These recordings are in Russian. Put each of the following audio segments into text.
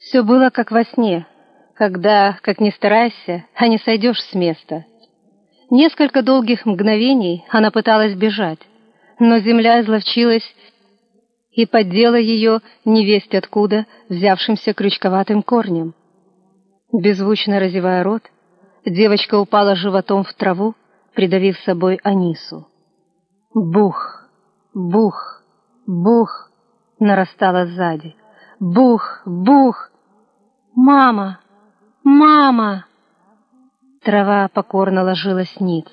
Все было как во сне, когда, как ни старайся, а не сойдешь с места. Несколько долгих мгновений она пыталась бежать, но земля изловчилась и поддела ее невесть откуда взявшимся крючковатым корнем. Беззвучно разевая рот, девочка упала животом в траву, придавив собой Анису. Бух, бух, бух нарастала сзади. Бух, бух! Мама! Мама! Трава покорно ложилась ниц.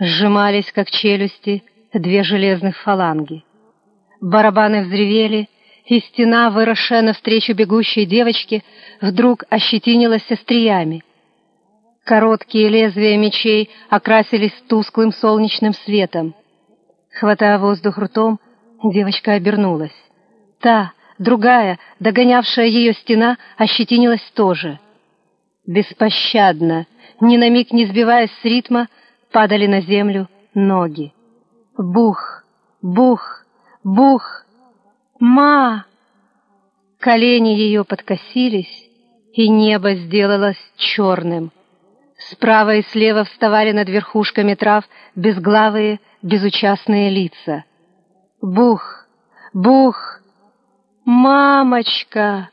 Сжимались, как челюсти, две железных фаланги. Барабаны взревели, и стена, выросшая навстречу бегущей девочке, вдруг ощетинилась остриями. Короткие лезвия мечей окрасились тусклым солнечным светом. Хватая воздух ртом, девочка обернулась. Та, другая, догонявшая ее стена, ощетинилась тоже. Беспощадно, ни на миг не сбиваясь с ритма, падали на землю ноги. Бух, бух, бух, ма! Колени ее подкосились, и небо сделалось черным. Справа и слева вставали над верхушками трав безглавые, безучастные лица. Бух, бух, мамочка!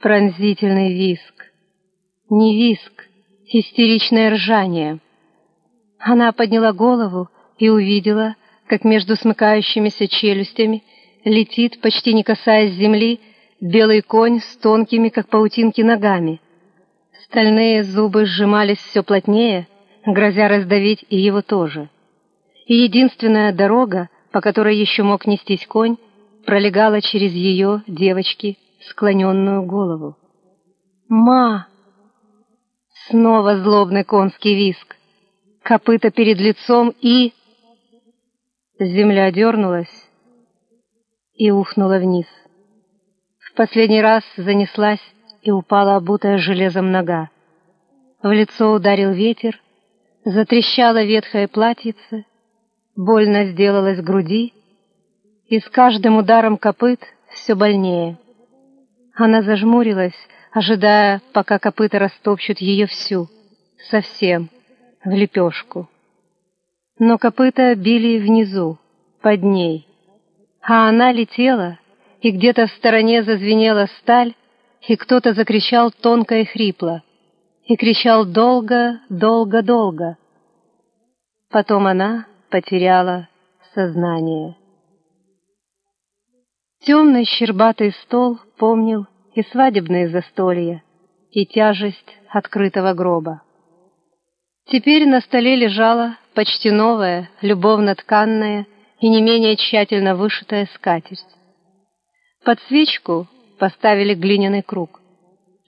Пронзительный виск. Не виск, истеричное ржание. Она подняла голову и увидела, как между смыкающимися челюстями летит, почти не касаясь земли, белый конь с тонкими, как паутинки, ногами. Стальные зубы сжимались все плотнее, грозя раздавить и его тоже. И единственная дорога, по которой еще мог нестись конь, пролегала через ее, девочки, склоненную голову. «Ма!» Снова злобный конский виск. Копыта перед лицом и... Земля дернулась и ухнула вниз. В последний раз занеслась и упала обутая железом нога. В лицо ударил ветер, затрещало ветхое платьице, больно сделалось груди, и с каждым ударом копыт все больнее. Она зажмурилась, ожидая, пока копыта растопчут ее всю, совсем, в лепешку. Но копыта били внизу, под ней, а она летела, и где-то в стороне зазвенела сталь, и кто-то закричал тонко и хрипло, и кричал долго, долго, долго. Потом она потеряла сознание. Темный щербатый стол помнил и свадебные застолья, и тяжесть открытого гроба. Теперь на столе лежала почти новая, любовно тканная и не менее тщательно вышитая скатерть. Под свечку поставили глиняный круг,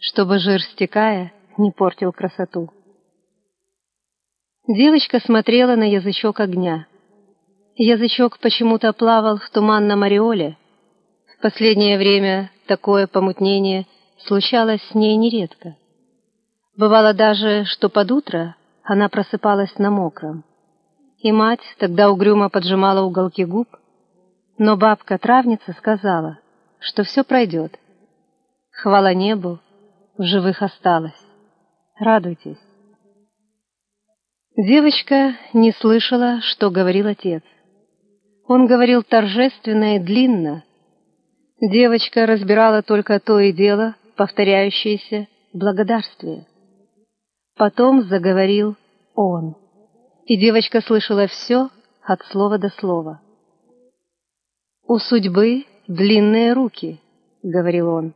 чтобы жир, стекая, не портил красоту. Девочка смотрела на язычок огня. Язычок почему-то плавал в туманном ореоле. Последнее время такое помутнение случалось с ней нередко. Бывало даже, что под утро она просыпалась на мокром. И мать тогда угрюмо поджимала уголки губ, но бабка-травница сказала, что все пройдет. Хвала небу, в живых осталось. Радуйтесь. Девочка не слышала, что говорил отец. Он говорил торжественно и длинно, Девочка разбирала только то и дело, повторяющееся благодарствие. Потом заговорил он, и девочка слышала все от слова до слова. «У судьбы длинные руки», — говорил он.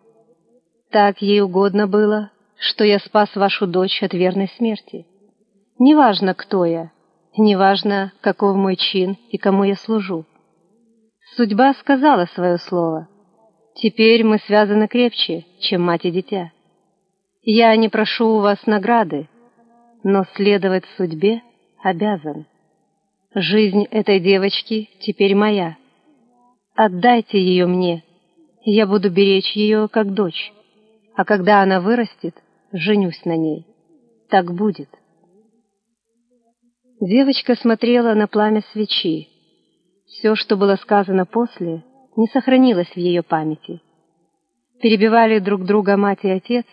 «Так ей угодно было, что я спас вашу дочь от верной смерти. Неважно, кто я, неважно, каков мой чин и кому я служу. Судьба сказала свое слово — Теперь мы связаны крепче, чем мать и дитя. Я не прошу у вас награды, но следовать судьбе обязан. Жизнь этой девочки теперь моя. Отдайте ее мне, я буду беречь ее как дочь, а когда она вырастет, женюсь на ней. Так будет. Девочка смотрела на пламя свечи. Все, что было сказано после — не сохранилось в ее памяти. Перебивали друг друга мать и отец,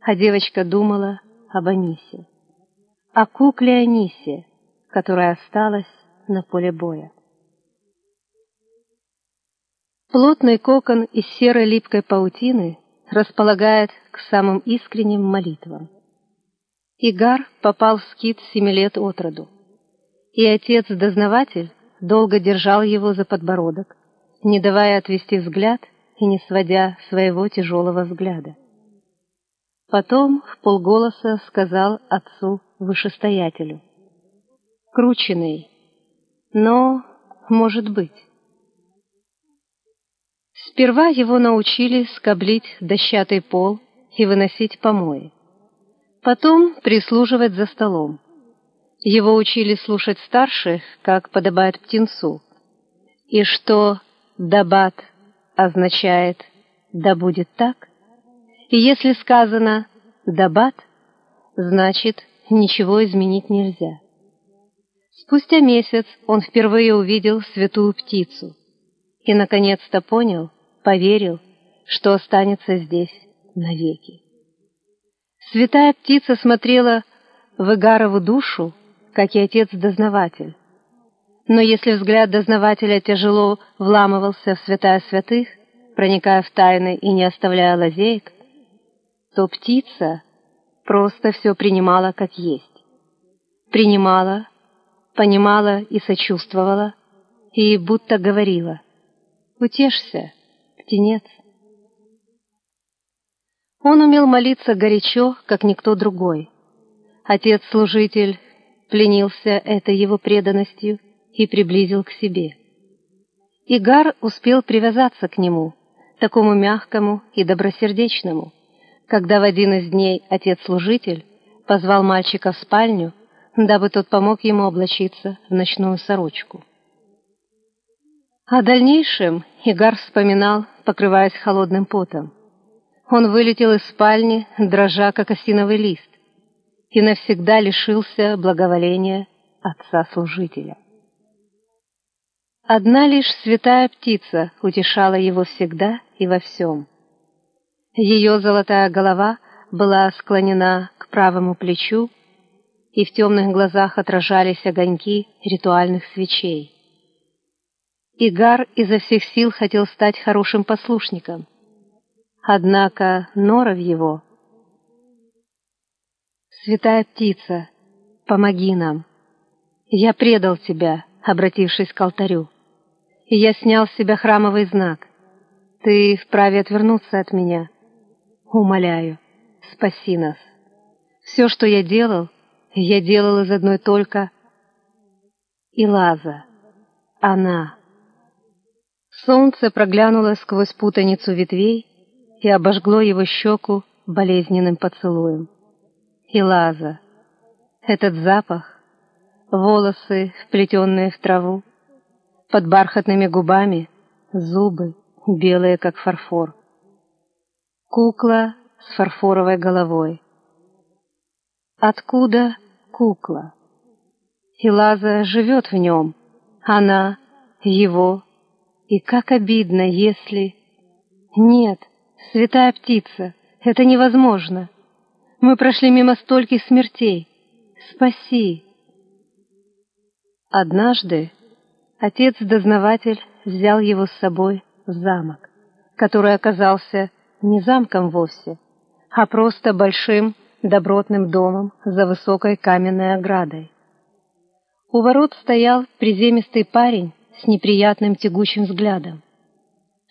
а девочка думала об Анисе. О кукле Анисе, которая осталась на поле боя. Плотный кокон из серой липкой паутины располагает к самым искренним молитвам. Игар попал в скит семи лет от роду, и отец-дознаватель долго держал его за подбородок, не давая отвести взгляд и не сводя своего тяжелого взгляда. Потом в полголоса сказал отцу-вышестоятелю. «Крученый, но, может быть». Сперва его научили скоблить дощатый пол и выносить помои. Потом прислуживать за столом. Его учили слушать старших, как подобает птенцу. И что «дабат» означает «да будет так», и если сказано «дабат», значит, ничего изменить нельзя. Спустя месяц он впервые увидел святую птицу и, наконец-то, понял, поверил, что останется здесь навеки. Святая птица смотрела в Игарову душу, как и отец-дознаватель. Но если взгляд дознавателя тяжело вламывался в святая святых, проникая в тайны и не оставляя лазеек, то птица просто все принимала как есть. Принимала, понимала и сочувствовала, и будто говорила «Утешься, птенец». Он умел молиться горячо, как никто другой. Отец-служитель пленился этой его преданностью и приблизил к себе. Игар успел привязаться к нему, такому мягкому и добросердечному, когда в один из дней отец-служитель позвал мальчика в спальню, дабы тот помог ему облачиться в ночную сорочку. О дальнейшем Игар вспоминал, покрываясь холодным потом. Он вылетел из спальни, дрожа, как осиновый лист, и навсегда лишился благоволения отца-служителя. Одна лишь святая птица утешала его всегда и во всем. Ее золотая голова была склонена к правому плечу, и в темных глазах отражались огоньки ритуальных свечей. Игар изо всех сил хотел стать хорошим послушником, Однако нора в его. «Святая птица, помоги нам. Я предал тебя, обратившись к алтарю, и я снял с себя храмовый знак. Ты вправе отвернуться от меня. Умоляю, спаси нас. Все, что я делал, я делал из одной только и Лаза. Она. Солнце проглянуло сквозь путаницу ветвей, и обожгло его щеку болезненным поцелуем. И лаза, этот запах, волосы, вплетенные в траву, под бархатными губами зубы, белые, как фарфор. Кукла с фарфоровой головой. Откуда кукла? И Лаза живет в нем, она, его, и как обидно, если... Нет, «Святая птица, это невозможно. Мы прошли мимо стольких смертей. Спаси!» Однажды отец-дознаватель взял его с собой в замок, который оказался не замком вовсе, а просто большим добротным домом за высокой каменной оградой. У ворот стоял приземистый парень с неприятным тягучим взглядом.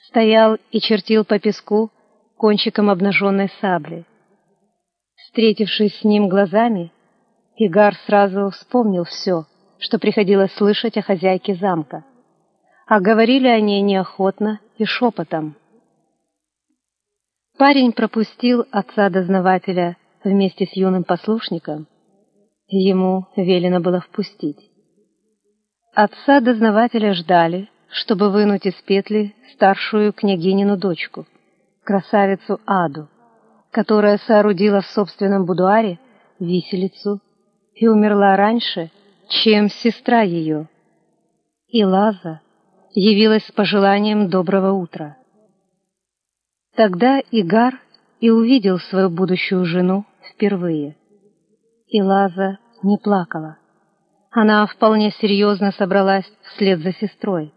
Стоял и чертил по песку кончиком обнаженной сабли. Встретившись с ним глазами, Игар сразу вспомнил все, что приходилось слышать о хозяйке замка. А говорили они неохотно и шепотом. Парень пропустил отца-дознавателя вместе с юным послушником. Ему велено было впустить. Отца-дознавателя ждали, чтобы вынуть из петли старшую княгинину дочку — красавицу Аду, которая соорудила в собственном будуаре виселицу и умерла раньше, чем сестра ее. И Лаза явилась с пожеланием доброго утра. Тогда Игар и увидел свою будущую жену впервые. И Лаза не плакала. Она вполне серьезно собралась вслед за сестрой,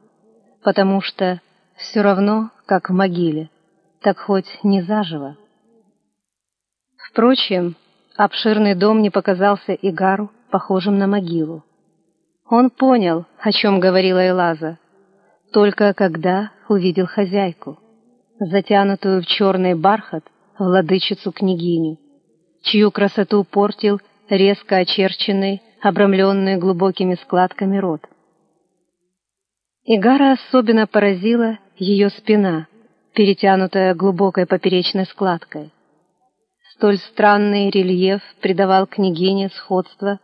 потому что все равно, как в могиле, так хоть не заживо. Впрочем, обширный дом не показался Игару похожим на могилу. Он понял, о чем говорила Элаза, только когда увидел хозяйку, затянутую в черный бархат владычицу-княгиню, чью красоту портил резко очерченный, обрамленный глубокими складками рот. Игара особенно поразила ее спина, перетянутая глубокой поперечной складкой. Столь странный рельеф придавал княгине сходство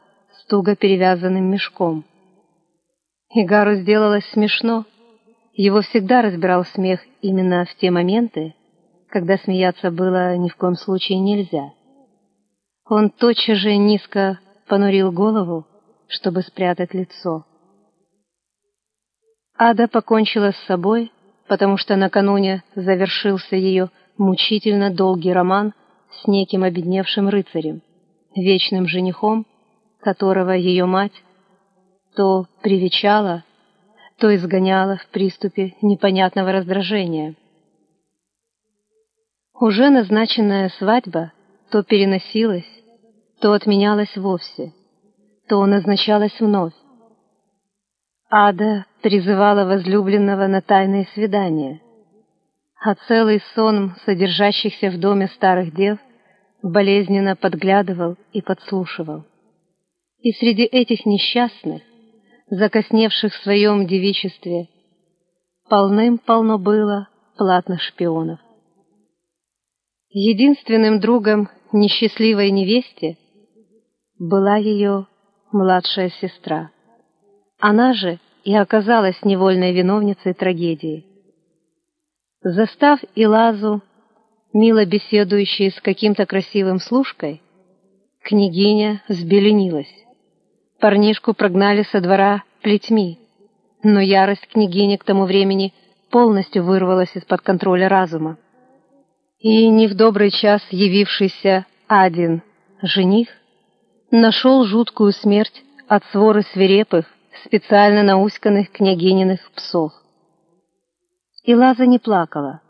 туго перевязанным мешком. Игару сделалось смешно. Его всегда разбирал смех именно в те моменты, когда смеяться было ни в коем случае нельзя. Он тотчас же низко понурил голову, чтобы спрятать лицо. Ада покончила с собой, потому что накануне завершился ее мучительно долгий роман с неким обедневшим рыцарем, вечным женихом, которого ее мать то привечала, то изгоняла в приступе непонятного раздражения. Уже назначенная свадьба то переносилась, то отменялась вовсе, то назначалась вновь. Ада призывала возлюбленного на тайные свидания, а целый сон содержащихся в доме старых дев болезненно подглядывал и подслушивал. И среди этих несчастных, закосневших в своем девичестве, полным-полно было платных шпионов. Единственным другом несчастливой невесте была ее младшая сестра. Она же и оказалась невольной виновницей трагедии. Застав Илазу, мило беседующей с каким-то красивым служкой, княгиня взбеленилась. Парнишку прогнали со двора плетьми, но ярость княгини к тому времени полностью вырвалась из-под контроля разума. И не в добрый час явившийся один жених нашел жуткую смерть от своры свирепых, специально науськанных княгининых псов. И Лаза не плакала.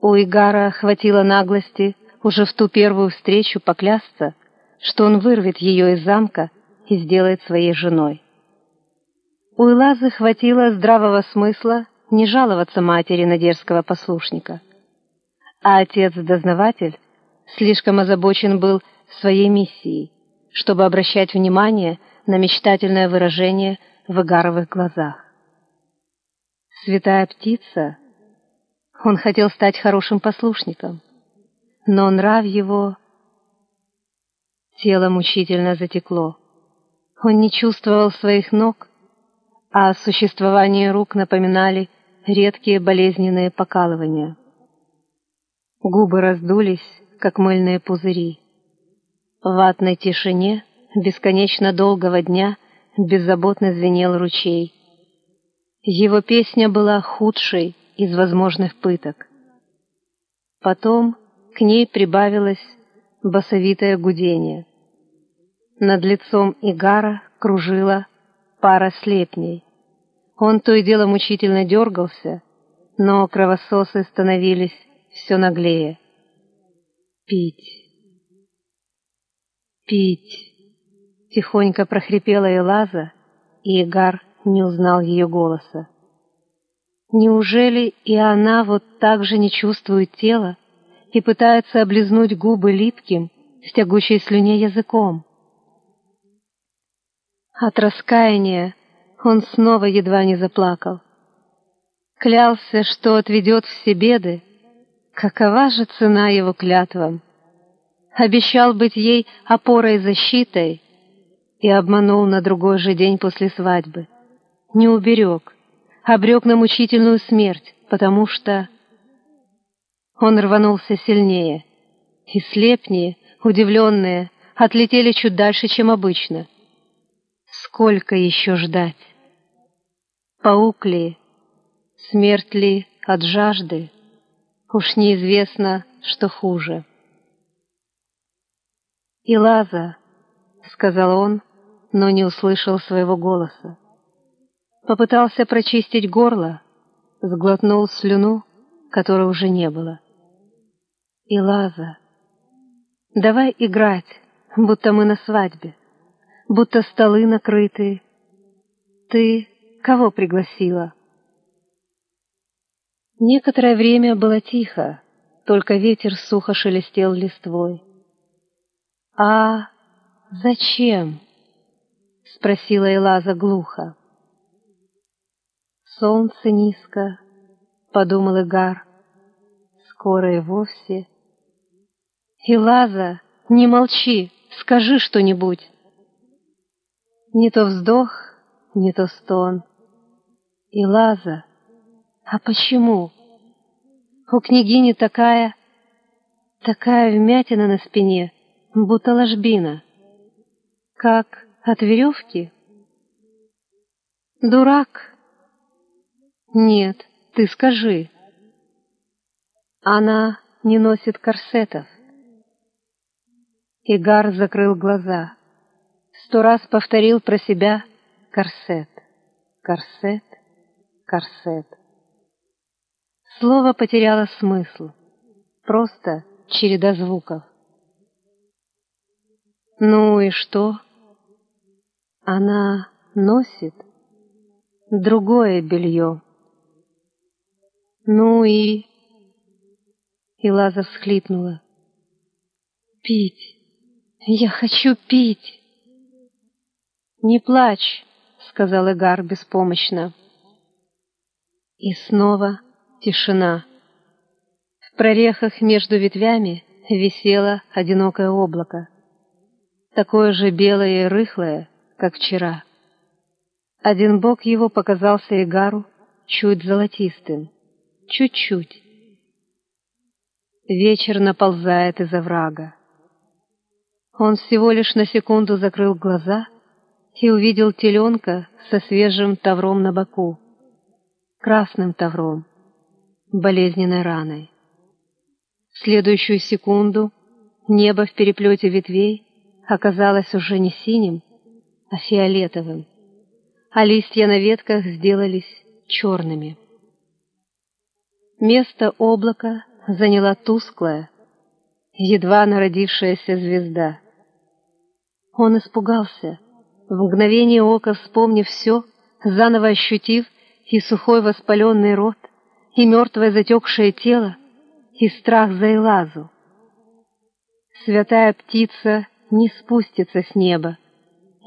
У Игара хватило наглости уже в ту первую встречу поклясться, что он вырвет ее из замка и сделает своей женой. У Илазы хватило здравого смысла не жаловаться матери на дерзкого послушника. А отец-дознаватель слишком озабочен был своей миссией, чтобы обращать внимание на мечтательное выражение в Игаровых глазах. Святая птица, он хотел стать хорошим послушником, но нрав его... Тело мучительно затекло. Он не чувствовал своих ног, а о существовании рук напоминали редкие болезненные покалывания. Губы раздулись, как мыльные пузыри. В ватной тишине бесконечно долгого дня беззаботно звенел ручей. Его песня была худшей из возможных пыток. Потом к ней прибавилось басовитое гудение. Над лицом Игара кружила пара слепней. Он то и дело мучительно дергался, но кровососы становились все наглее. Пить. «Пить!» — тихонько прохрипела Элаза, и Игар не узнал ее голоса. Неужели и она вот так же не чувствует тела и пытается облизнуть губы липким, с тягучей слюне языком? От раскаяния он снова едва не заплакал. Клялся, что отведет все беды. Какова же цена его клятвам? обещал быть ей опорой и защитой и обманул на другой же день после свадьбы. Не уберег, обрек на мучительную смерть, потому что... Он рванулся сильнее, и слепние, удивленные, отлетели чуть дальше, чем обычно. Сколько еще ждать? Паук ли? Смерть ли от жажды? Уж неизвестно, что хуже. «Илаза», — сказал он, но не услышал своего голоса. Попытался прочистить горло, сглотнул слюну, которой уже не было. «Илаза, давай играть, будто мы на свадьбе, будто столы накрыты. Ты кого пригласила?» Некоторое время было тихо, только ветер сухо шелестел листвой. «А зачем?» — спросила Элаза глухо. «Солнце низко», — подумал Игар, — «скоро и вовсе». «Элаза, не молчи, скажи что-нибудь». Не то вздох, не то стон. «Элаза, а почему?» У княгини такая... такая вмятина на спине, будто ложбина. Как от веревки? Дурак? Нет, ты скажи. Она не носит корсетов. Игар закрыл глаза. Сто раз повторил про себя корсет, корсет, корсет. Слово потеряло смысл. Просто череда звуков. Ну и что? Она носит другое белье. Ну и... И Лаза всхлипнула. «Пить! Я хочу пить!» «Не плачь!» — сказал Игар беспомощно. И снова Тишина. В прорехах между ветвями висело одинокое облако, такое же белое и рыхлое, как вчера. Один бок его показался Игару чуть золотистым, чуть-чуть. Вечер наползает из оврага. Он всего лишь на секунду закрыл глаза и увидел теленка со свежим тавром на боку, красным тавром болезненной раной. В следующую секунду небо в переплете ветвей оказалось уже не синим, а фиолетовым, а листья на ветках сделались черными. Место облака заняла тусклая, едва народившаяся звезда. Он испугался, в мгновение ока вспомнив все, заново ощутив и сухой воспаленный рот, и мертвое затекшее тело, и страх за Элазу. Святая птица не спустится с неба,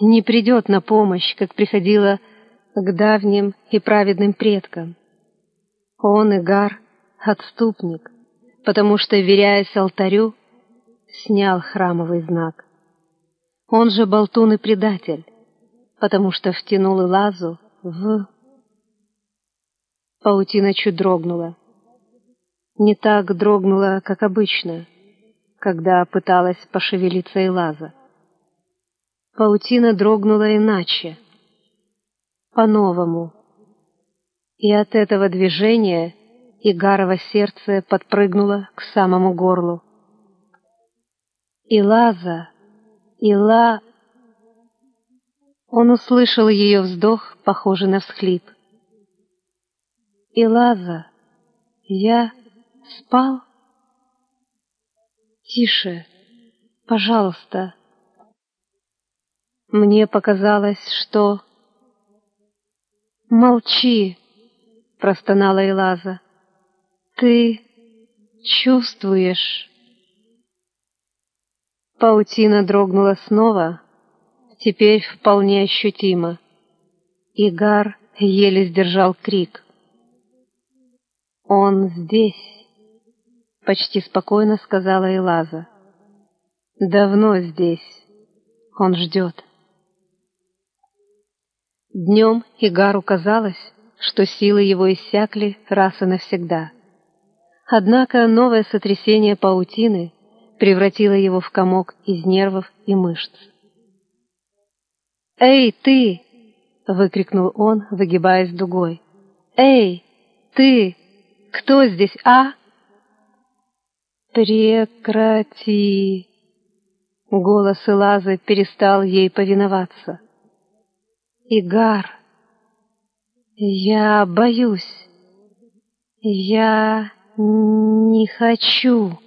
не придет на помощь, как приходила к давним и праведным предкам. Он, Игар, отступник, потому что, веряясь алтарю, снял храмовый знак. Он же болтун и предатель, потому что втянул Илазу в Паутина чуть дрогнула. Не так дрогнула, как обычно, когда пыталась пошевелиться Элаза. Паутина дрогнула иначе, по-новому. И от этого движения Игарово сердце подпрыгнуло к самому горлу. «Илаза! Ила...» Он услышал ее вздох, похожий на всхлип. И Лаза, я спал? Тише, пожалуйста. Мне показалось, что... Молчи, простонала Элаза. Ты чувствуешь... Паутина дрогнула снова, теперь вполне ощутимо. Игар еле сдержал крик. «Он здесь», — почти спокойно сказала Элаза. «Давно здесь. Он ждет». Днем Игару казалось, что силы его иссякли раз и навсегда. Однако новое сотрясение паутины превратило его в комок из нервов и мышц. «Эй, ты!» — выкрикнул он, выгибаясь дугой. «Эй, ты!» «Кто здесь, а?» Прекрати. Голос Элазы перестал ей повиноваться. Игар, я боюсь. Я не хочу.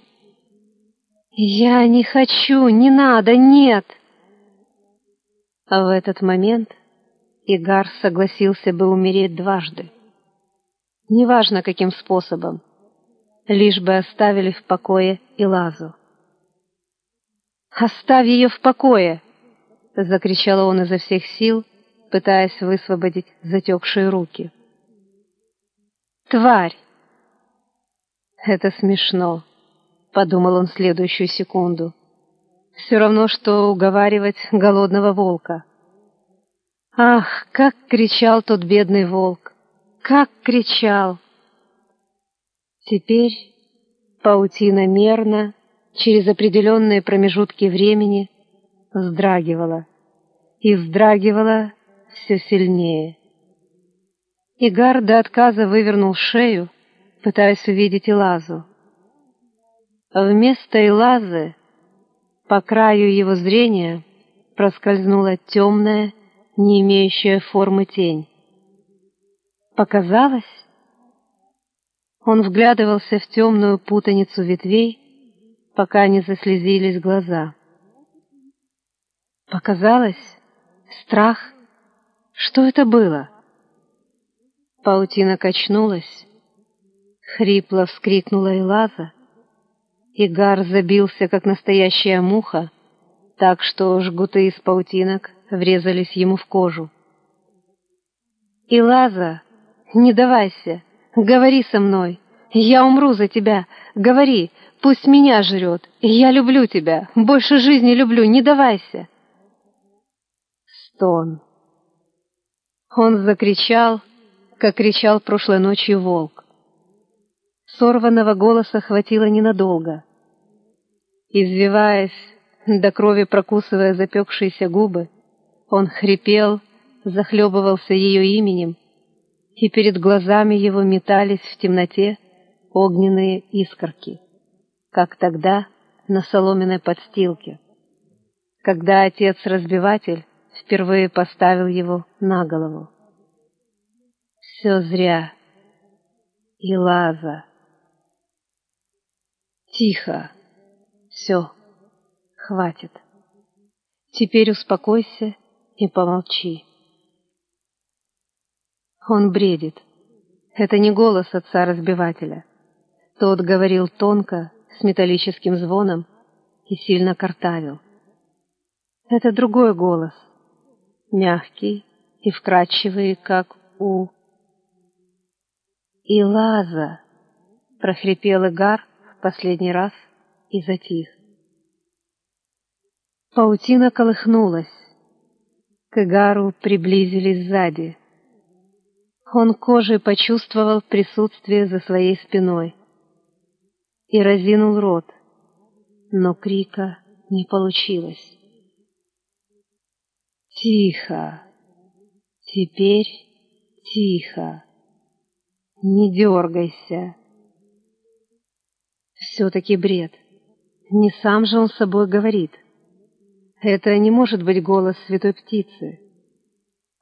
Я не хочу, не надо, нет. А в этот момент Игар согласился бы умереть дважды. Неважно, каким способом, лишь бы оставили в покое Илазу. «Оставь ее в покое!» — закричал он изо всех сил, пытаясь высвободить затекшие руки. «Тварь!» «Это смешно», — подумал он следующую секунду. «Все равно, что уговаривать голодного волка». Ах, как кричал тот бедный волк! Как кричал! Теперь паутина мерно, через определенные промежутки времени, вздрагивала. И вздрагивала все сильнее. Игар до отказа вывернул шею, пытаясь увидеть Илазу. Вместо Илазы по краю его зрения проскользнула темная, не имеющая формы тень. Показалось? Он вглядывался в темную путаницу ветвей, пока не заслезились глаза. Показалось? Страх? Что это было? Паутина качнулась, хрипло вскрикнула Элаза, и Гар забился, как настоящая муха, так что жгуты из паутинок врезались ему в кожу. «Илаза, не давайся, говори со мной, я умру за тебя, говори, пусть меня жрет, я люблю тебя, больше жизни люблю, не давайся!» Стон. Он закричал, как кричал прошлой ночью волк. Сорванного голоса хватило ненадолго. Извиваясь, до крови прокусывая запекшиеся губы, он хрипел, захлебывался ее именем, и перед глазами его метались в темноте огненные искорки, как тогда на соломенной подстилке, когда отец-разбиватель впервые поставил его на голову. Все зря. И лаза. Тихо. Все. Хватит. Теперь успокойся и помолчи. Он бредит. Это не голос отца-разбивателя. Тот говорил тонко, с металлическим звоном и сильно картавил. Это другой голос, мягкий и вкрадчивый, как у... «И Лаза!» — прохрипел Игар последний раз и затих. Паутина колыхнулась, к Игару приблизились сзади. Он кожей почувствовал присутствие за своей спиной и разинул рот, но крика не получилось. Тихо, теперь тихо, не дергайся. Все-таки бред. Не сам же он с собой говорит. Это не может быть голос святой птицы.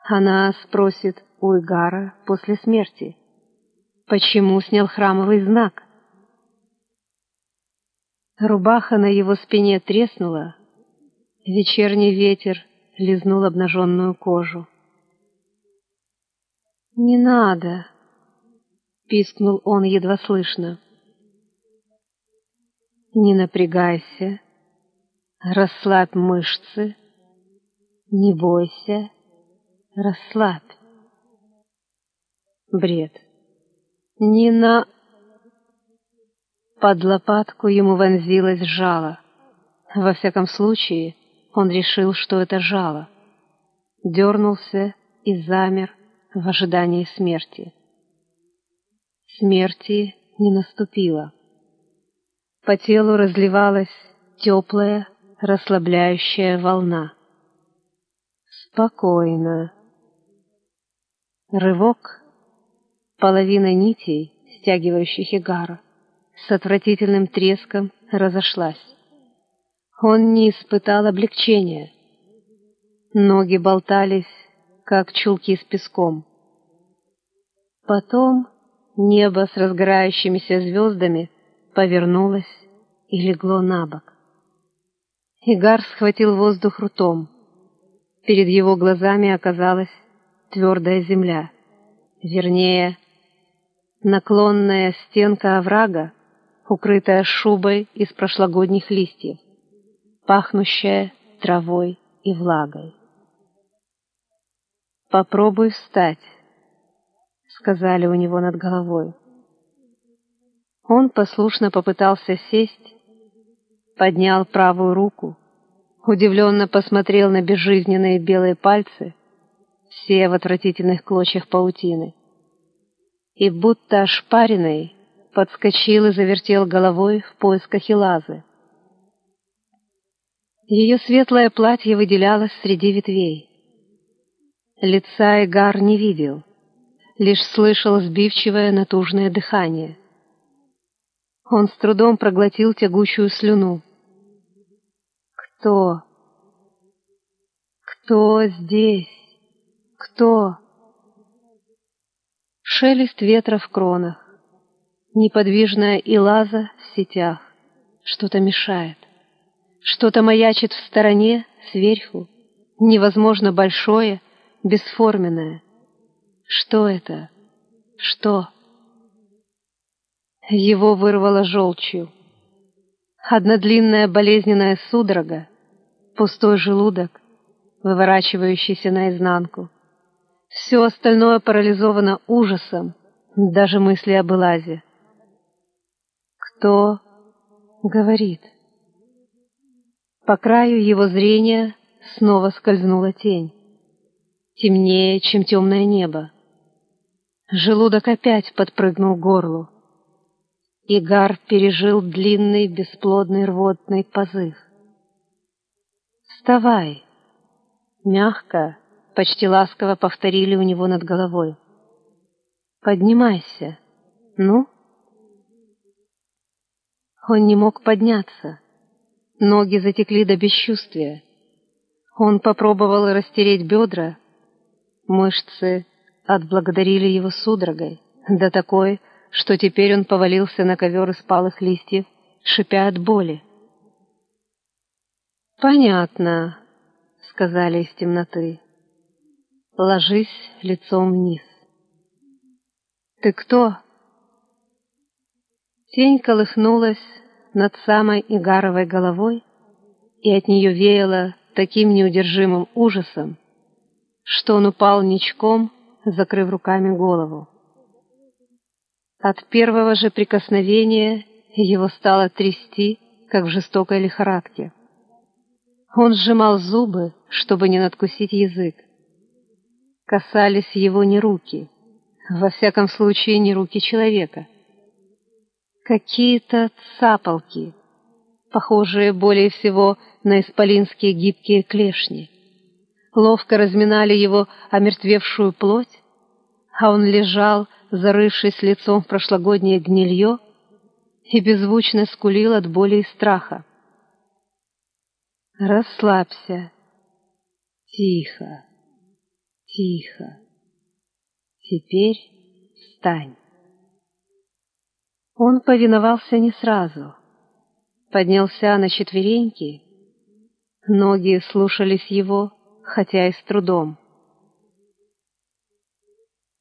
Она спросит у Игара после смерти, почему снял храмовый знак. Рубаха на его спине треснула, вечерний ветер лизнул обнаженную кожу. «Не надо!» — пискнул он едва слышно. «Не напрягайся!» Расслабь мышцы. Не бойся. Расслабь. Бред. Не на... Под лопатку ему вонзилось жало. Во всяком случае, он решил, что это жало. Дернулся и замер в ожидании смерти. Смерти не наступило. По телу разливалась теплая, расслабляющая волна. Спокойно. Рывок. Половина нитей, стягивающих Игара, с отвратительным треском разошлась. Он не испытал облегчения. Ноги болтались, как чулки с песком. Потом небо с разгорающимися звездами повернулось и легло на бок. Игар схватил воздух ртом. Перед его глазами оказалась твердая земля, вернее, наклонная стенка оврага, укрытая шубой из прошлогодних листьев, пахнущая травой и влагой. «Попробуй встать», — сказали у него над головой. Он послушно попытался сесть, поднял правую руку, удивленно посмотрел на безжизненные белые пальцы, все в отвратительных клочьях паутины, и будто ошпаренный подскочил и завертел головой в поисках Элазы. Ее светлое платье выделялось среди ветвей. Лица Игар не видел, лишь слышал сбивчивое натужное дыхание. Он с трудом проглотил тягучую слюну. «Кто? Кто здесь? Кто?» Шелест ветра в кронах, неподвижная илаза в сетях. Что-то мешает. Что-то маячит в стороне, сверху, невозможно большое, бесформенное. Что это? Что? Его вырвало желчью. Одна длинная болезненная судорога, пустой желудок, выворачивающийся наизнанку. Все остальное парализовано ужасом, даже мысли об Элазе. Кто говорит? По краю его зрения снова скользнула тень, темнее, чем темное небо. Желудок опять подпрыгнул к горлу. Игар пережил длинный бесплодный рвотный позыв. «Вставай!» Мягко, почти ласково повторили у него над головой. «Поднимайся! Ну?» Он не мог подняться. Ноги затекли до бесчувствия. Он попробовал растереть бедра. Мышцы отблагодарили его судорогой, до такой, что теперь он повалился на ковер из палых листьев, шипя от боли. «Понятно», — сказали из темноты. «Ложись лицом вниз». «Ты кто?» Тень колыхнулась над самой Игаровой головой, и от нее веяло таким неудержимым ужасом, что он упал ничком, закрыв руками голову. От первого же прикосновения его стало трясти, как в жестокой лихорадке. Он сжимал зубы, чтобы не надкусить язык. Касались его не руки, во всяком случае не руки человека. Какие-то цапалки, похожие более всего на исполинские гибкие клешни. Ловко разминали его омертвевшую плоть, а он лежал, зарывшись лицом в прошлогоднее гнилье, и беззвучно скулил от боли и страха. «Расслабься. Тихо, тихо. Теперь встань». Он повиновался не сразу. Поднялся на четвереньки. Ноги слушались его, хотя и с трудом.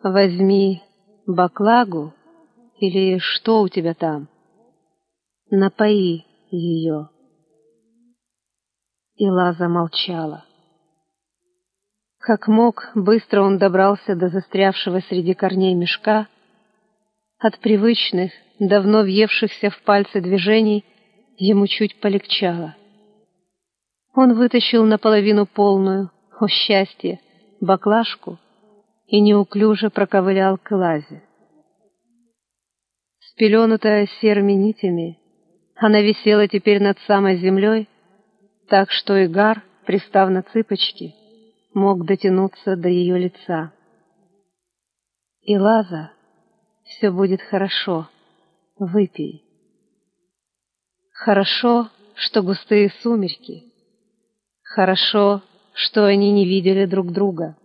«Возьми баклагу или что у тебя там? Напои ее. И Лаза молчала. Как мог, быстро он добрался до застрявшего среди корней мешка. От привычных, давно въевшихся в пальцы движений, ему чуть полегчало. Он вытащил наполовину полную, о счастье, баклажку — и неуклюже проковылял к лазе. Спеленутая серыми нитями, она висела теперь над самой землей, так что Игар, пристав на цыпочки, мог дотянуться до ее лица. И Лаза, все будет хорошо, выпей, Хорошо, что густые сумерки. Хорошо, что они не видели друг друга.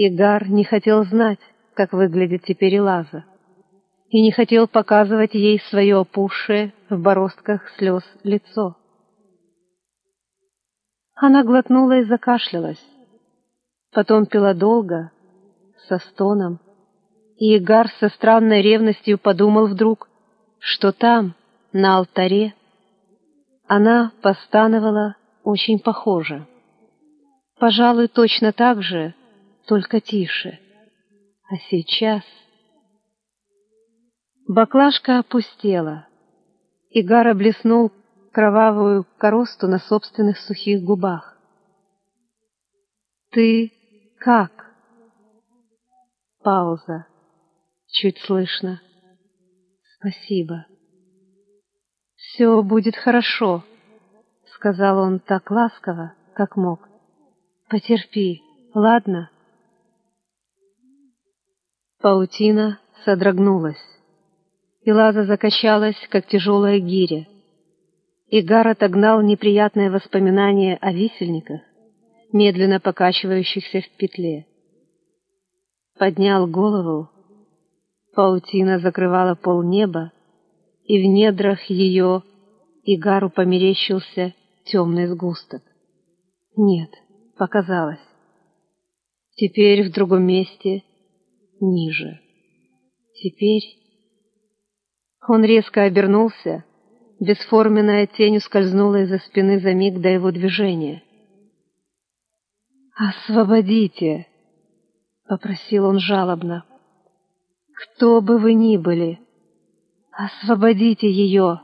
Игар не хотел знать, как выглядит теперь Илаза, и не хотел показывать ей свое опухшее в бороздках слез лицо. Она глотнула и закашлялась. Потом пила долго, со стоном, и Игар со странной ревностью подумал вдруг, что там, на алтаре, она постановала очень похоже. Пожалуй, точно так же, только тише. А сейчас... Баклажка опустела. Игар облеснул кровавую коросту на собственных сухих губах. «Ты как?» Пауза. Чуть слышно. «Спасибо». «Все будет хорошо», — сказал он так ласково, как мог. «Потерпи, ладно?» Паутина содрогнулась, и лаза закачалась, как тяжелая гиря. Игар отогнал неприятное воспоминание о висельниках, медленно покачивающихся в петле. Поднял голову. Паутина закрывала полнеба, и в недрах ее Игару померещился темный сгусток. Нет, показалось. Теперь в другом месте, ниже. Теперь... Он резко обернулся, Бесформенная тень ускользнула из-за спины за миг до его движения. «Освободите!» — попросил он жалобно. «Кто бы вы ни были, освободите ее!»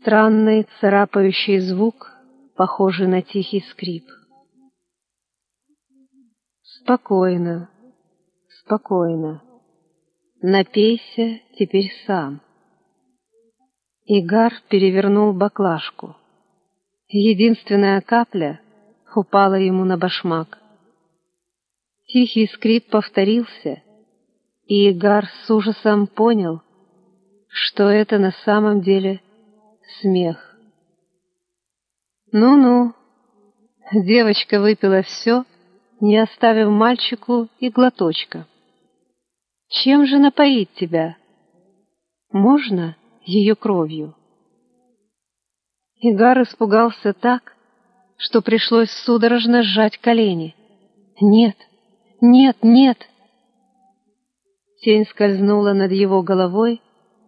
Странный царапающий звук, похожий на тихий скрип. «Спокойно, спокойно. Напейся теперь сам». Игар перевернул баклажку. Единственная капля упала ему на башмак. Тихий скрип повторился, и Игар с ужасом понял, что это на самом деле смех. Ну-ну, девочка выпила все, не оставив мальчику и глоточка. Чем же напоить тебя? Можно? ее кровью. Игар испугался так, что пришлось судорожно сжать колени. «Нет! Нет! Нет!» Тень скользнула над его головой,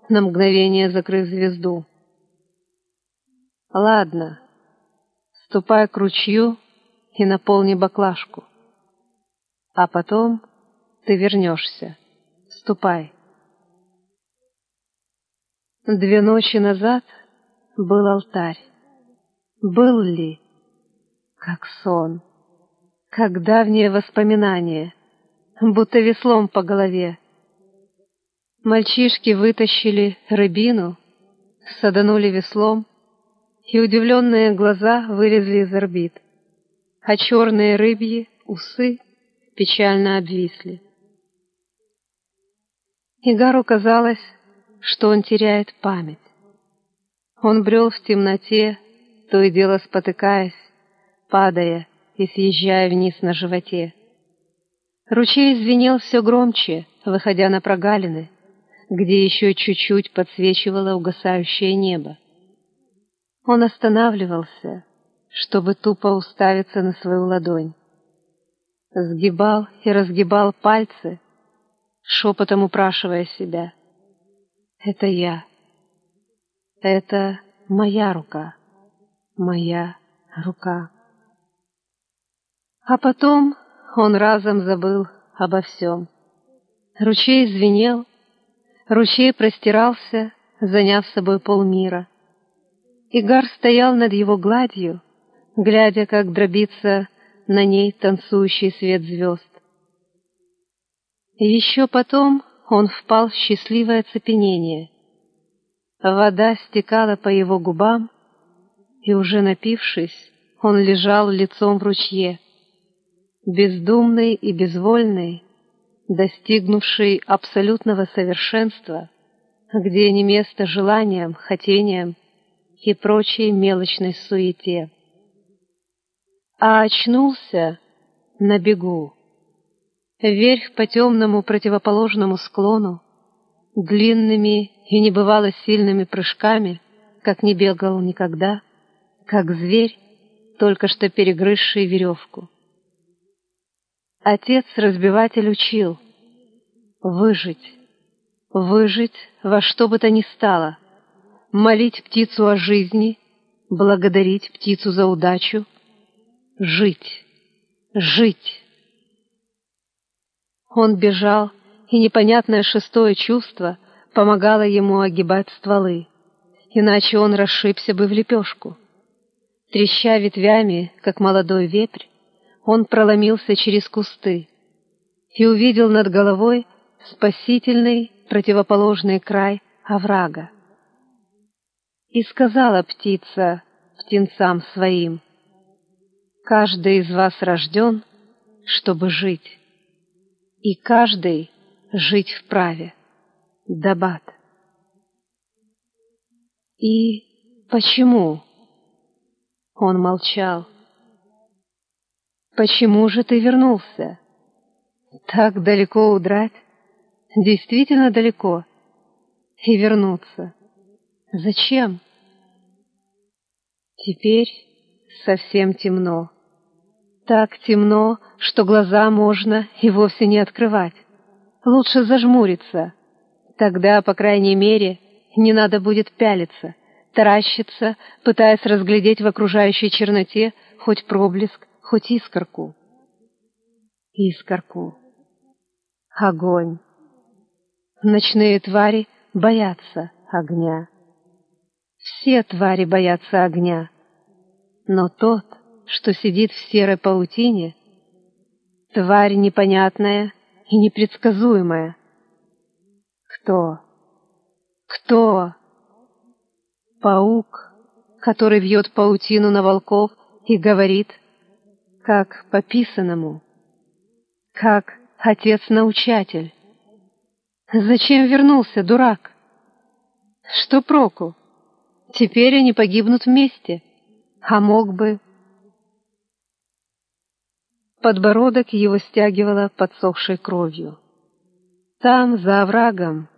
на мгновение закрыв звезду. «Ладно, ступай к ручью и наполни баклажку. А потом ты вернешься. Ступай». Две ночи назад был алтарь. Был ли? Как сон, как давнее воспоминание, будто веслом по голове. Мальчишки вытащили рыбину, саданули веслом, и удивленные глаза вылезли из орбит, а черные рыбьи усы печально обвисли. Игару казалось, что он теряет память. Он брел в темноте, то и дело спотыкаясь, падая и съезжая вниз на животе. Ручей звенел все громче, выходя на прогалины, где еще чуть-чуть подсвечивало угасающее небо. Он останавливался, чтобы тупо уставиться на свою ладонь. Сгибал и разгибал пальцы, шепотом упрашивая себя — это я. Это моя рука. Моя рука. А потом он разом забыл обо всем. Ручей звенел, ручей простирался, заняв собой полмира. Игар стоял над его гладью, глядя, как дробится на ней танцующий свет звезд. еще потом он впал в счастливое цепенение. Вода стекала по его губам, и уже напившись, он лежал лицом в ручье, бездумный и безвольный, достигнувший абсолютного совершенства, где не место желаниям, хотениям и прочей мелочной суете. А очнулся на бегу. Вверх по темному противоположному склону, длинными и небывало сильными прыжками, как не бегал никогда, как зверь, только что перегрызший веревку. Отец-разбиватель учил выжить, выжить во что бы то ни стало, молить птицу о жизни, благодарить птицу за удачу, жить, жить. Он бежал, и непонятное шестое чувство помогало ему огибать стволы, иначе он расшибся бы в лепешку. Треща ветвями, как молодой вепрь, он проломился через кусты и увидел над головой спасительный противоположный край оврага. И сказала птица птенцам своим, «Каждый из вас рожден, чтобы жить, и каждый жить вправе. Дабат». «И почему?» Он молчал. «Почему же ты вернулся? Так далеко удрать? Действительно далеко. И вернуться. Зачем?» Теперь совсем темно. Так темно, что глаза можно и вовсе не открывать. Лучше зажмуриться. Тогда, по крайней мере, не надо будет пялиться — таращится, пытаясь разглядеть в окружающей черноте хоть проблеск, хоть искорку. Искорку. Огонь. Ночные твари боятся огня. Все твари боятся огня. Но тот, что сидит в серой паутине, тварь непонятная и непредсказуемая. Кто? Кто? Паук, который вьет паутину на волков и говорит, как по писанному, как отец-научатель. Зачем вернулся, дурак? Что проку? Теперь они погибнут вместе, а мог бы... Подбородок его стягивало подсохшей кровью. Там, за оврагом,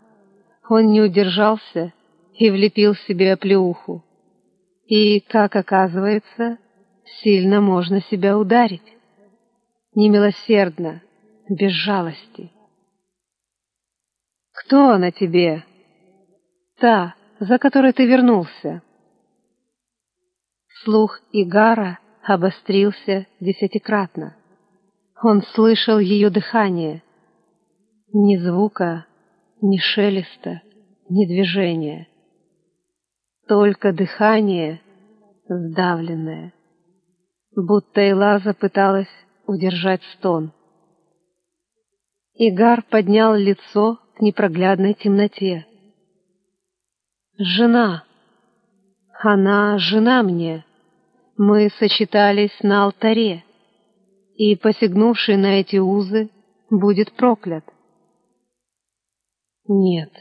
он не удержался и влепил себе оплеуху. И, как оказывается, сильно можно себя ударить. Немилосердно, без жалости. «Кто она тебе?» «Та, за которой ты вернулся». Слух Игара обострился десятикратно. Он слышал ее дыхание. Ни звука, ни шелеста, ни движения только дыхание сдавленное, будто Элаза пыталась удержать стон. Игар поднял лицо к непроглядной темноте. «Жена! Она жена мне! Мы сочетались на алтаре, и, посягнувший на эти узы, будет проклят». «Нет,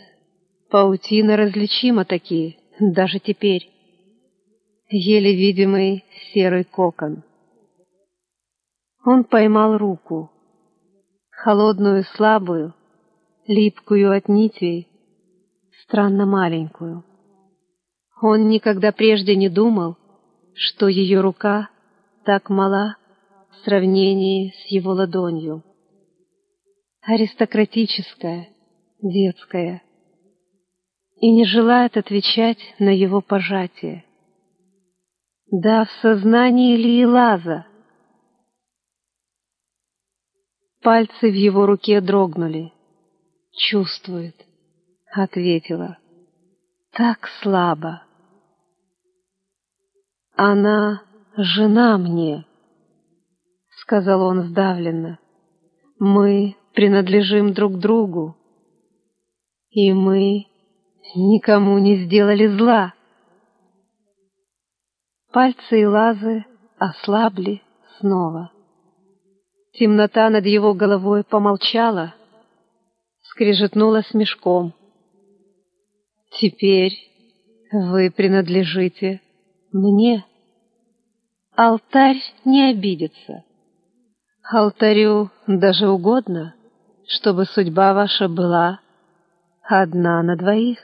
паутина различима такие» даже теперь. Еле видимый серый кокон. Он поймал руку, холодную, слабую, липкую от нитей, странно маленькую. Он никогда прежде не думал, что ее рука так мала в сравнении с его ладонью. Аристократическая, детская, и не желает отвечать на его пожатие. Да в сознании ли Лаза? Пальцы в его руке дрогнули. «Чувствует», — ответила. «Так слабо». «Она жена мне», — сказал он сдавленно. «Мы принадлежим друг другу, и мы никому не сделали зла. Пальцы и лазы ослабли снова. Темнота над его головой помолчала, скрежетнула смешком. Теперь вы принадлежите мне. Алтарь не обидится. Алтарю даже угодно, чтобы судьба ваша была одна на двоих.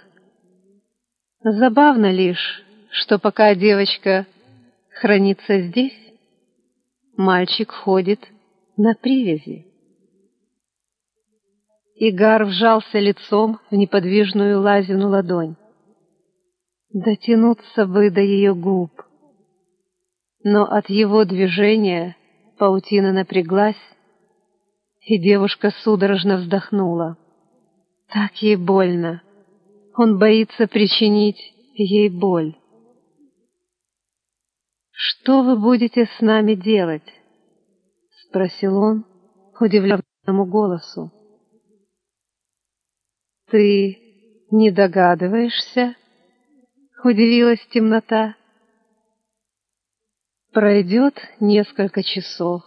Забавно лишь, что пока девочка хранится здесь, мальчик ходит на привязи. Игар вжался лицом в неподвижную лазину ладонь. Дотянуться бы до ее губ. Но от его движения паутина напряглась, и девушка судорожно вздохнула. Так ей больно. Он боится причинить ей боль. «Что вы будете с нами делать?» — спросил он удивленному голосу. «Ты не догадываешься?» — удивилась темнота. «Пройдет несколько часов.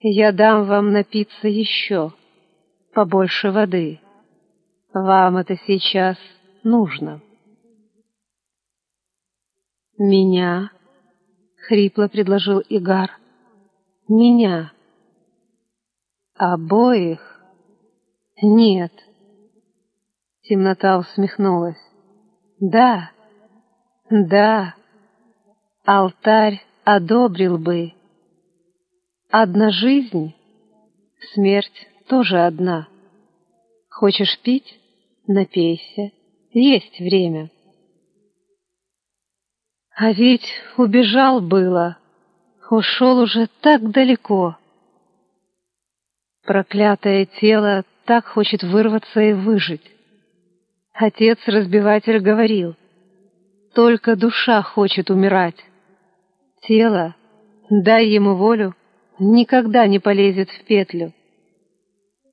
Я дам вам напиться еще, побольше воды. Вам это сейчас нужно». «Меня?» — хрипло предложил Игар. «Меня». «Обоих?» «Нет». Темнота усмехнулась. Да, да, алтарь одобрил бы. Одна жизнь, смерть тоже одна. Хочешь пить? Напейся, есть время. А ведь убежал было, ушел уже так далеко. Проклятое тело так хочет вырваться и выжить. Отец-разбиватель говорил, только душа хочет умирать. Тело, дай ему волю, никогда не полезет в петлю.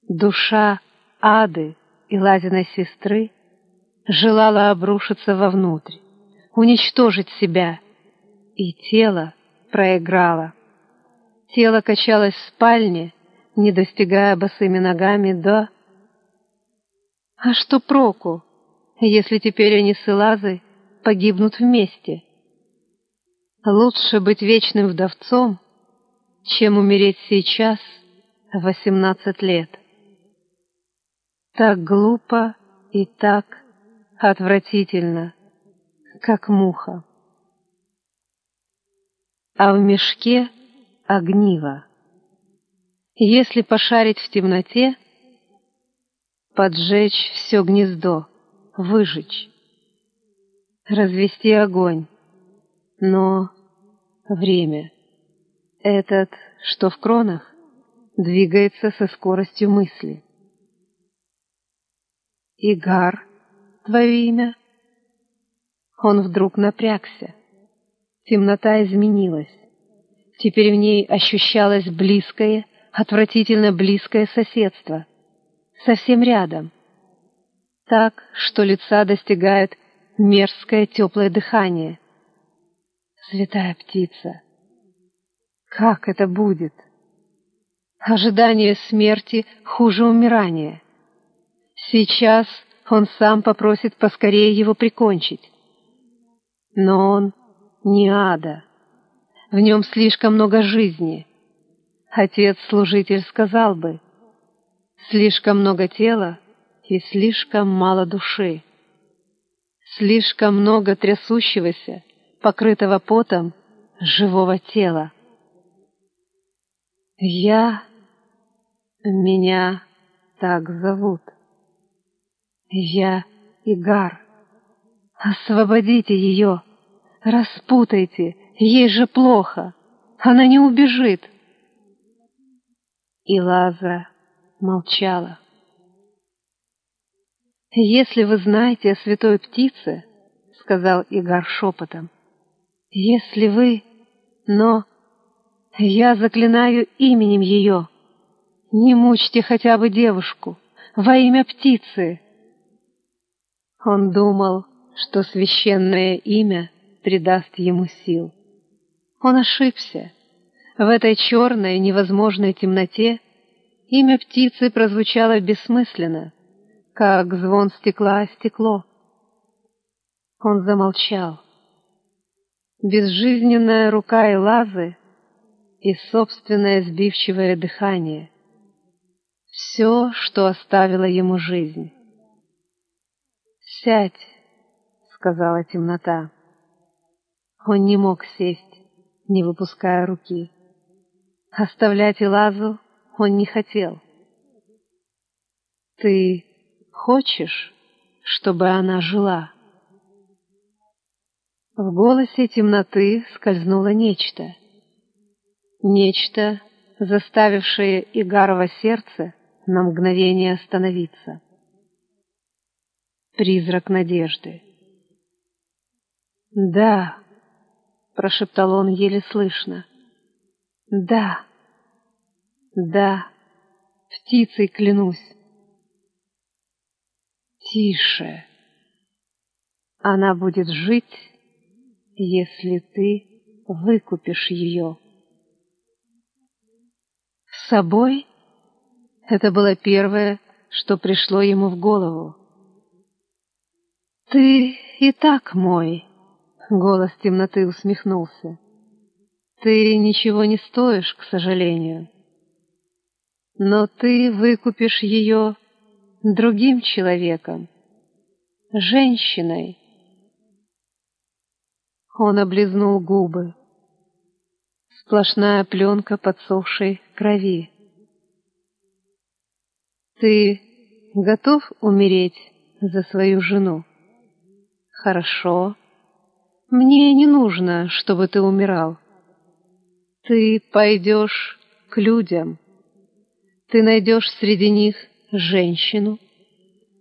Душа Ады и Лазиной сестры желала обрушиться вовнутрь, уничтожить себя, и тело проиграло. Тело качалось в спальне, не достигая босыми ногами до... А что проку? если теперь они с Илазой погибнут вместе. Лучше быть вечным вдовцом, чем умереть сейчас восемнадцать лет. Так глупо и так отвратительно, как муха. А в мешке огниво. Если пошарить в темноте, поджечь все гнездо — выжечь, развести огонь. Но время, этот, что в кронах, двигается со скоростью мысли. Игар, твое имя? Он вдруг напрягся. Темнота изменилась. Теперь в ней ощущалось близкое, отвратительно близкое соседство. Совсем рядом — так, что лица достигает мерзкое теплое дыхание. Святая птица, как это будет? Ожидание смерти хуже умирания. Сейчас он сам попросит поскорее его прикончить. Но он не ада. В нем слишком много жизни. Отец-служитель сказал бы, слишком много тела и слишком мало души. Слишком много трясущегося, покрытого потом, живого тела. Я... Меня так зовут. Я Игар. Освободите ее. Распутайте. Ей же плохо. Она не убежит. И Лаза молчала. «Если вы знаете о святой птице, — сказал Игар шепотом, — если вы... Но я заклинаю именем ее. Не мучьте хотя бы девушку во имя птицы!» Он думал, что священное имя придаст ему сил. Он ошибся. В этой черной, невозможной темноте имя птицы прозвучало бессмысленно — как звон стекла о стекло. Он замолчал. Безжизненная рука Элазы и собственное сбивчивое дыхание. Все, что оставило ему жизнь. «Сядь», — сказала темнота. Он не мог сесть, не выпуская руки. Оставлять Илазу он не хотел. «Ты хочешь, чтобы она жила?» В голосе темноты скользнуло нечто. Нечто, заставившее Игарова сердце на мгновение остановиться. Призрак надежды. «Да», — прошептал он еле слышно, — «да, да, птицей клянусь». «Тише, она будет жить, если ты выкупишь ее». «С собой?» Это было первое, что пришло ему в голову. «Ты и так мой», — голос темноты усмехнулся. «Ты ничего не стоишь, к сожалению. Но ты выкупишь ее другим человеком, женщиной». Он облизнул губы. Сплошная пленка подсохшей крови. Ты готов умереть за свою жену? Хорошо. Мне не нужно, чтобы ты умирал. Ты пойдешь к людям. Ты найдешь среди них женщину,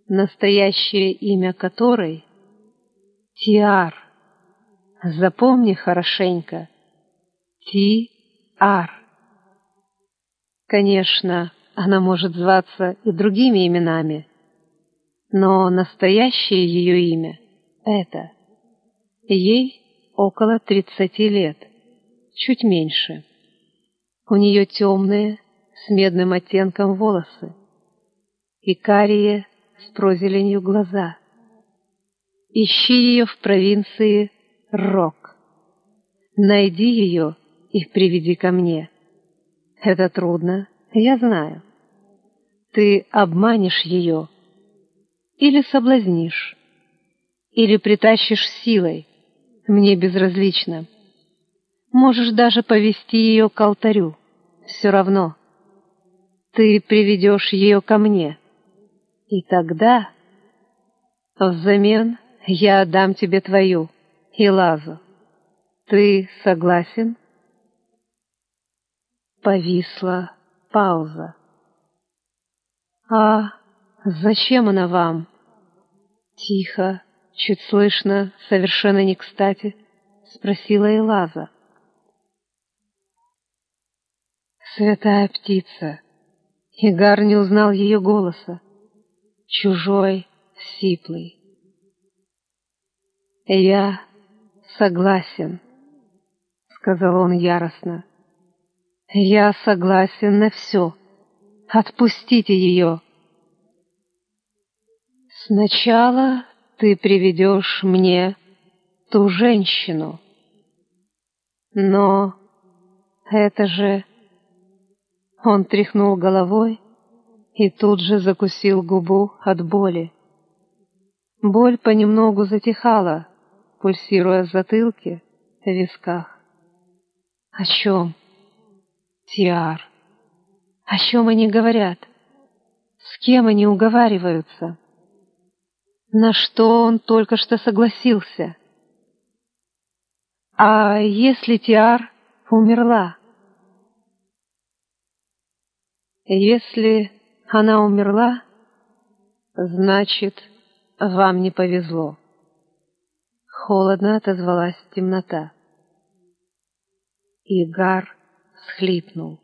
настоящее имя которой — Тиар. Запомни хорошенько. Ти-Ар. Конечно, она может зваться и другими именами, но настоящее ее имя — это. Ей около тридцати лет, чуть меньше. У нее темные, с медным оттенком волосы и карие с прозеленью глаза. Ищи ее в провинции Рок. Найди ее и приведи ко мне. Это трудно, я знаю. Ты обманешь ее или соблазнишь, или притащишь силой, мне безразлично. Можешь даже повести ее к алтарю, все равно. Ты приведешь ее ко мне, и тогда взамен я отдам тебе твою, Илазу. Ты согласен? Повисла пауза. «А зачем она вам?» Тихо, чуть слышно, совершенно не кстати, спросила Элаза. «Святая птица!» Игар не узнал ее голоса. Чужой, сиплый. «Я согласен», — сказал он яростно. «Я согласен на все». Отпустите ее. Сначала ты приведешь мне ту женщину. Но это же... Он тряхнул головой и тут же закусил губу от боли. Боль понемногу затихала, пульсируя в затылке, в висках. О чем? Тиар. О чем они говорят? С кем они уговариваются? На что он только что согласился? А если Тиар умерла? Если она умерла, значит, вам не повезло. Холодно отозвалась темнота. Игар всхлипнул.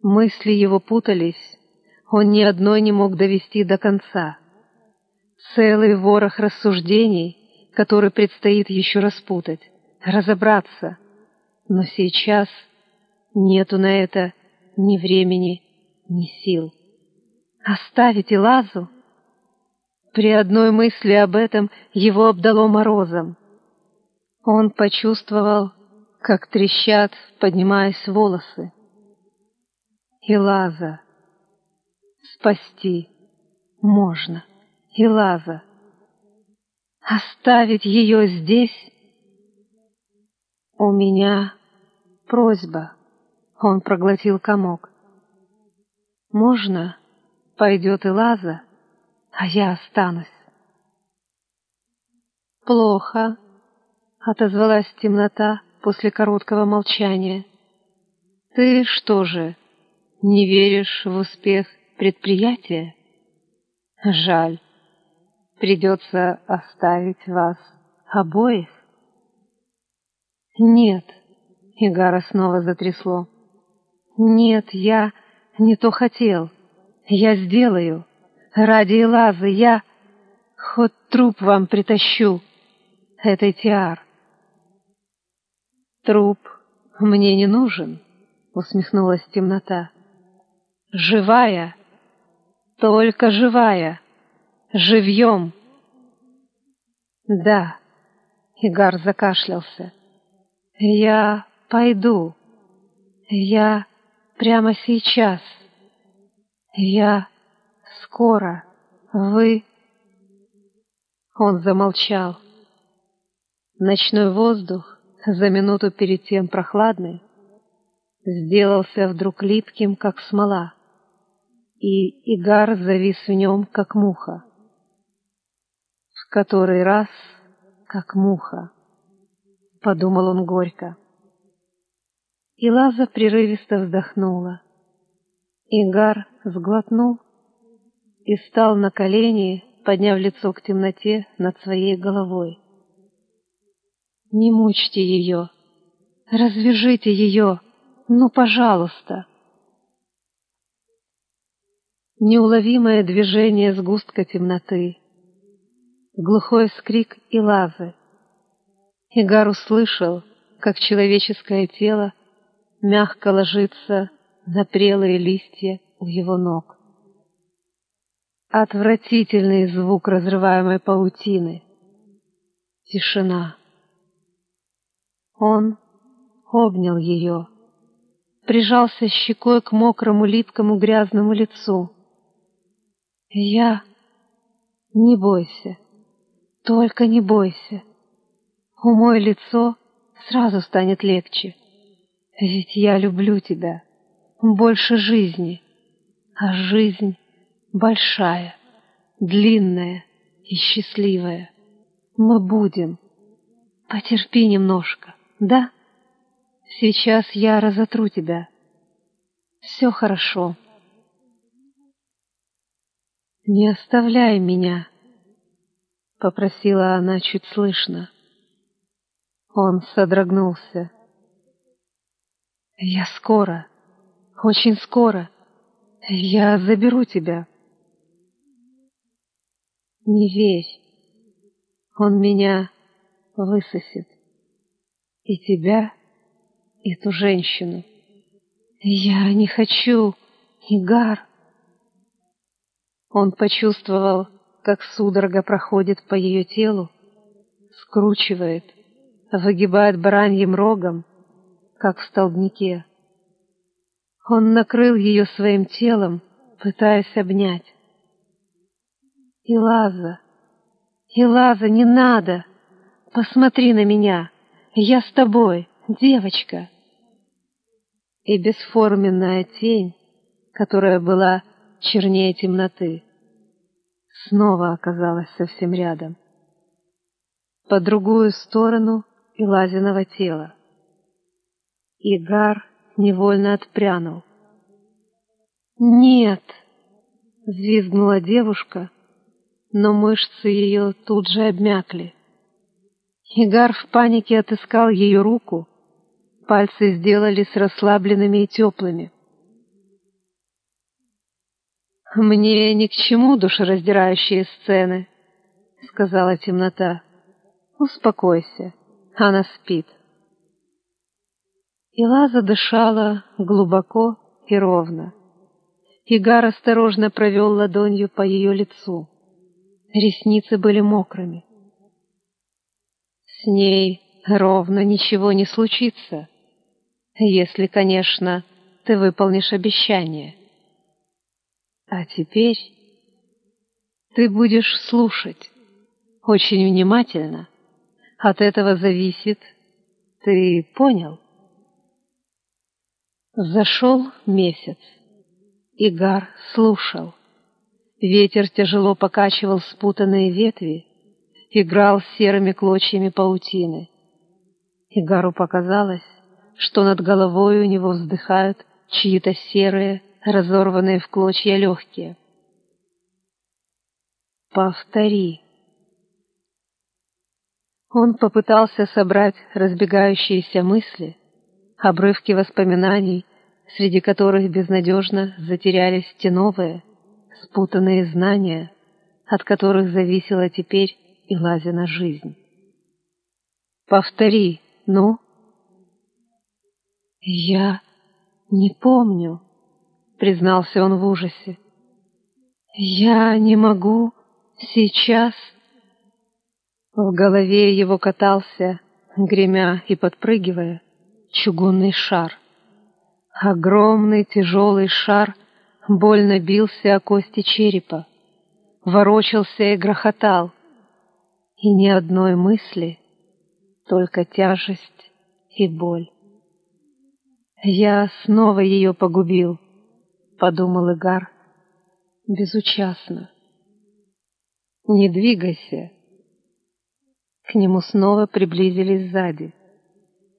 Мысли его путались, он ни одной не мог довести до конца. Целый ворох рассуждений, который предстоит еще распутать, разобраться. Но сейчас нету на это ни времени, ни сил. Оставить Лазу? При одной мысли об этом его обдало морозом. Он почувствовал, как трещат, поднимаясь волосы. И Лаза. Спасти можно. И Лаза. Оставить ее здесь? У меня просьба. Он проглотил комок. Можно? Пойдет и Лаза, а я останусь. Плохо, отозвалась темнота после короткого молчания. Ты что же, не веришь в успех предприятия? Жаль. Придется оставить вас обоих. Нет, Игара снова затрясло. Нет, я не то хотел. Я сделаю. Ради Элазы я хоть труп вам притащу. Этой Тиар. Труп мне не нужен, усмехнулась темнота. Живая, только живая, живьем. Да, Игар закашлялся. Я пойду. Я прямо сейчас. Я скоро. Вы... Он замолчал. Ночной воздух, за минуту перед тем прохладный, сделался вдруг липким, как смола, и Игар завис в нем, как муха. В который раз, как муха, подумал он горько. И Лаза прерывисто вздохнула. Игар сглотнул и стал на колени, подняв лицо к темноте над своей головой. «Не мучьте ее! Развяжите ее! Ну, пожалуйста!» Неуловимое движение сгустка темноты, глухой скрик и лазы. Игар услышал, как человеческое тело мягко ложится на прелые листья у его ног. Отвратительный звук разрываемой паутины. Тишина. Он обнял ее, прижался щекой к мокрому, липкому, грязному лицу. «Я... Не бойся, только не бойся. Умой лицо, сразу станет легче. Ведь я люблю тебя, больше жизни, а жизнь большая, длинная и счастливая. Мы будем. Потерпи немножко, да? Сейчас я разотру тебя. Все хорошо. Не оставляй меня, попросила она чуть слышно. Он содрогнулся. Я скоро, очень скоро. Я заберу тебя. Не верь. Он меня высосет. И тебя, и ту женщину. Я не хочу, Игар. Он почувствовал, как судорога проходит по ее телу, скручивает, выгибает бараньим рогом, как в столбнике. Он накрыл ее своим телом, пытаясь обнять. «Илаза! Илаза, не надо! Посмотри на меня! Я с тобой, девочка!» И бесформенная тень, которая была чернее темноты, снова оказалась совсем рядом. По другую сторону Илазиного тела. Игар невольно отпрянул. «Нет!» — взвизгнула девушка, но мышцы ее тут же обмякли. Игар в панике отыскал ее руку, пальцы сделались расслабленными и теплыми. «Мне ни к чему душераздирающие сцены», — сказала темнота. «Успокойся, она спит». Илаза дышала глубоко и ровно. Игар осторожно провел ладонью по ее лицу. Ресницы были мокрыми. С ней ровно ничего не случится, если, конечно, ты выполнишь обещание. А теперь ты будешь слушать очень внимательно. От этого зависит, ты понял? Зашел месяц. Игар слушал. Ветер тяжело покачивал спутанные ветви, играл с серыми клочьями паутины. Игару показалось, что над головой у него вздыхают чьи-то серые, разорванные в клочья легкие. «Повтори». Он попытался собрать разбегающиеся мысли, обрывки воспоминаний, среди которых безнадежно затерялись те новые, спутанные знания, от которых зависела теперь и Лазина жизнь. «Повтори, ну?» «Я не помню», — признался он в ужасе. «Я не могу сейчас...» В голове его катался, гремя и подпрыгивая, чугунный шар. Огромный тяжелый шар больно бился о кости черепа, ворочался и грохотал, и ни одной мысли, только тяжесть и боль. «Я снова ее погубил», — подумал Игар, безучастно. «Не двигайся». К нему снова приблизились сзади,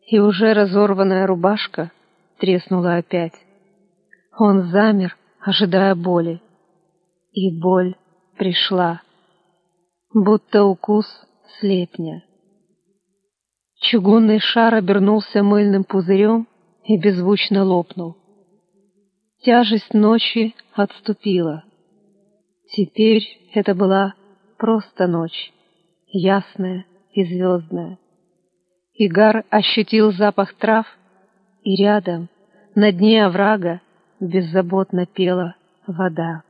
и уже разорванная рубашка треснула опять. Он замер, ожидая боли, и боль пришла, будто укус слепня. Чугунный шар обернулся мыльным пузырем, и беззвучно лопнул. Тяжесть ночи отступила. Теперь это была просто ночь, ясная и звездная. Игар ощутил запах трав, и рядом, на дне оврага, беззаботно пела вода.